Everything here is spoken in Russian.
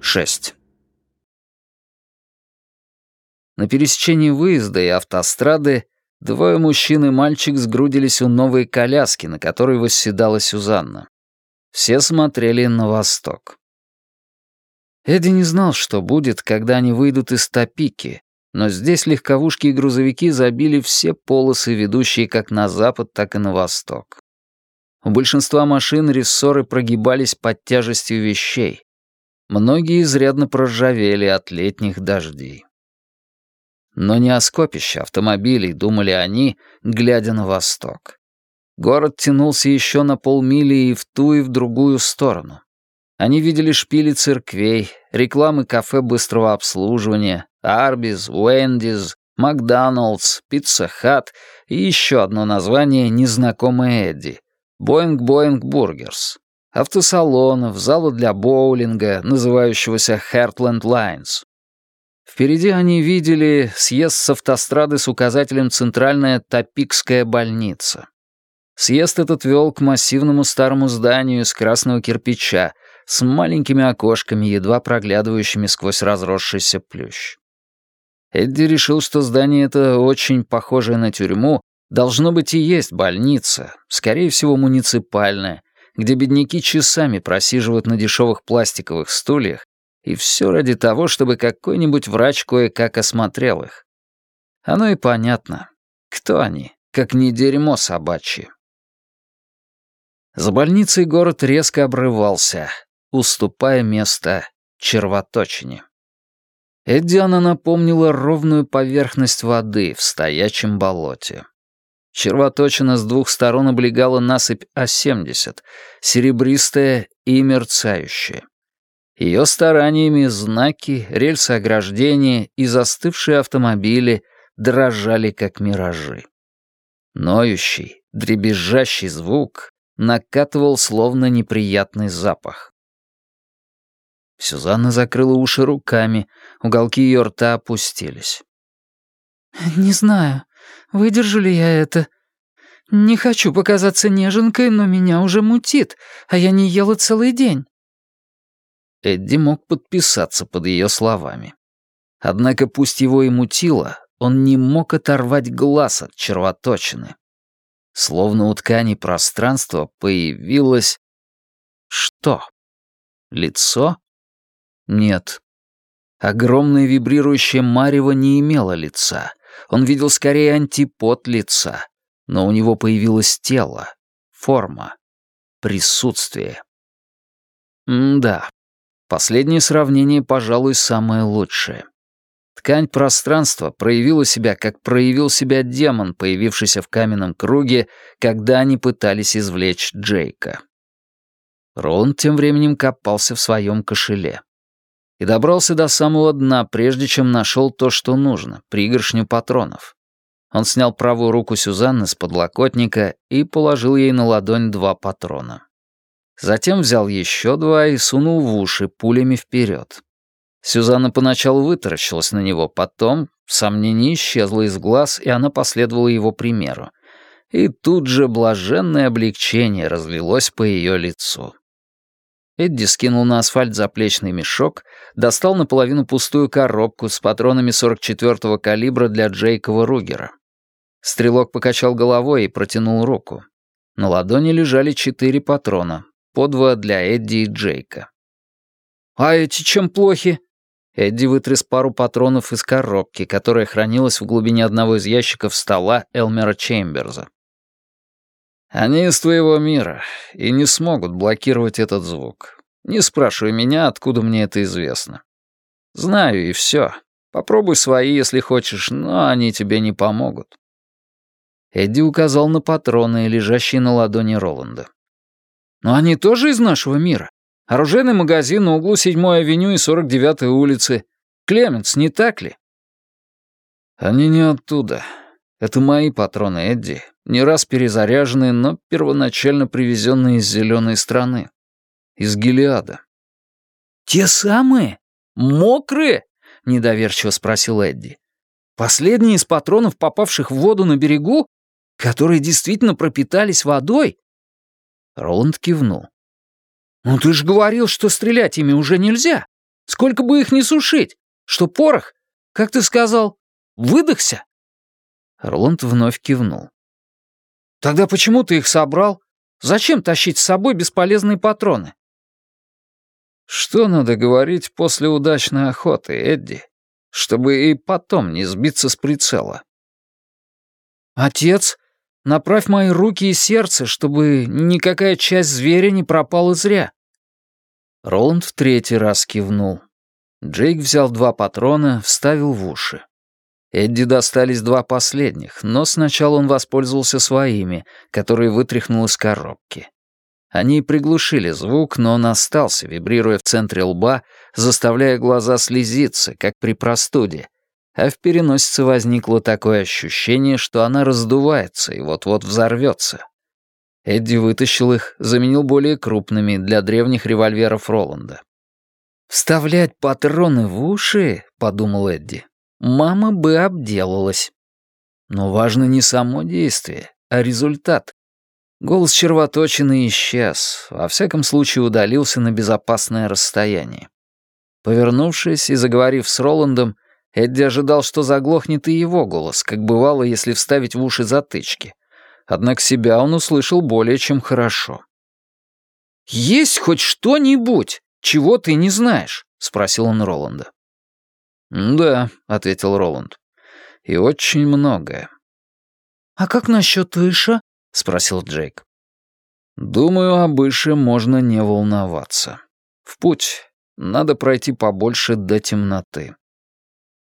6. На пересечении выезда и автострады двое мужчин и мальчик сгрудились у новой коляски, на которой восседала Сюзанна. Все смотрели на восток. Эдди не знал, что будет, когда они выйдут из Топики, но здесь легковушки и грузовики забили все полосы, ведущие как на запад, так и на восток. У большинства машин рессоры прогибались под тяжестью вещей. Многие изрядно проржавели от летних дождей. Но не о скопище автомобилей думали они, глядя на восток. Город тянулся еще на полмили и в ту, и в другую сторону. Они видели шпили церквей, рекламы кафе быстрого обслуживания, Арбиз, Уэндиз, Макдоналдс, Пицца Хат и еще одно название, незнакомое Эдди — Boing Boing Burgers. Автосалонов, зала для боулинга, называющегося Heartland Lanes. Впереди они видели съезд с автострады с указателем «Центральная Топикская больница». Съезд этот вел к массивному старому зданию из красного кирпича с маленькими окошками, едва проглядывающими сквозь разросшийся плющ. Эдди решил, что здание это очень похожее на тюрьму, должно быть и есть больница, скорее всего муниципальная, где бедняки часами просиживают на дешевых пластиковых стульях, и все ради того, чтобы какой-нибудь врач кое-как осмотрел их. Оно и понятно. Кто они, как не дерьмо собачье? За больницей город резко обрывался, уступая место червоточине. Эддиана напомнила ровную поверхность воды в стоячем болоте. Червоточина с двух сторон облегала насыпь А-70, серебристая и мерцающая. Ее стараниями знаки, рельсы ограждения и застывшие автомобили дрожали, как миражи. Ноющий, дребезжащий звук накатывал словно неприятный запах. Сюзанна закрыла уши руками, уголки ее рта опустились. «Не знаю, выдержу ли я это. Не хочу показаться неженкой, но меня уже мутит, а я не ела целый день». Эдди мог подписаться под ее словами. Однако пусть его и мутило, он не мог оторвать глаз от червоточины. Словно у ткани пространства появилось... Что? Лицо? Нет. Огромное вибрирующее марево не имело лица. Он видел скорее антипод лица. Но у него появилось тело, форма, присутствие. М да, последнее сравнение, пожалуй, самое лучшее. Ткань пространства проявила себя, как проявил себя демон, появившийся в каменном круге, когда они пытались извлечь Джейка. Роланд тем временем копался в своем кошеле. И добрался до самого дна, прежде чем нашел то, что нужно, пригоршню патронов. Он снял правую руку Сюзанны с подлокотника и положил ей на ладонь два патрона. Затем взял еще два и сунул в уши пулями вперед. Сюзанна поначалу вытаращилась на него, потом сомнение исчезло из глаз, и она последовала его примеру. И тут же блаженное облегчение разлилось по ее лицу. Эдди скинул на асфальт заплечный мешок, достал наполовину пустую коробку с патронами 44-го калибра для Джейкова Ругера. Стрелок покачал головой и протянул руку. На ладони лежали четыре патрона, по два для Эдди и Джейка. «А эти чем плохи?» Эдди вытряс пару патронов из коробки, которая хранилась в глубине одного из ящиков стола Элмера Чемберза. «Они из твоего мира и не смогут блокировать этот звук. Не спрашивай меня, откуда мне это известно. Знаю, и все. Попробуй свои, если хочешь, но они тебе не помогут». Эдди указал на патроны, лежащие на ладони Роланда. «Но они тоже из нашего мира?» Оружейный магазин на углу 7-й авеню и 49-й улицы. Клеменс, не так ли?» «Они не оттуда. Это мои патроны, Эдди. Не раз перезаряженные, но первоначально привезенные из зеленой страны. Из Гелиада». «Те самые? Мокрые?» — недоверчиво спросил Эдди. «Последние из патронов, попавших в воду на берегу, которые действительно пропитались водой?» Роланд кивнул. «Ну ты же говорил, что стрелять ими уже нельзя. Сколько бы их ни сушить. Что порох, как ты сказал, выдохся?» Роланд вновь кивнул. «Тогда почему ты их собрал? Зачем тащить с собой бесполезные патроны?» «Что надо говорить после удачной охоты, Эдди, чтобы и потом не сбиться с прицела?» «Отец, направь мои руки и сердце, чтобы никакая часть зверя не пропала зря». Роланд в третий раз кивнул. Джейк взял два патрона, вставил в уши. Эдди достались два последних, но сначала он воспользовался своими, которые вытряхнул из коробки. Они приглушили звук, но он остался, вибрируя в центре лба, заставляя глаза слезиться, как при простуде, а в переносице возникло такое ощущение, что она раздувается и вот-вот взорвется. Эдди вытащил их, заменил более крупными для древних револьверов Роланда. «Вставлять патроны в уши?» — подумал Эдди. «Мама бы обделалась». Но важно не само действие, а результат. Голос червоточины исчез, во всяком случае удалился на безопасное расстояние. Повернувшись и заговорив с Роландом, Эдди ожидал, что заглохнет и его голос, как бывало, если вставить в уши затычки. Однако себя он услышал более чем хорошо. «Есть хоть что-нибудь, чего ты не знаешь?» — спросил он Роланда. «Да», — ответил Роланд. «И очень многое». «А как насчет Иша?» — спросил Джейк. «Думаю, об Ише можно не волноваться. В путь. Надо пройти побольше до темноты».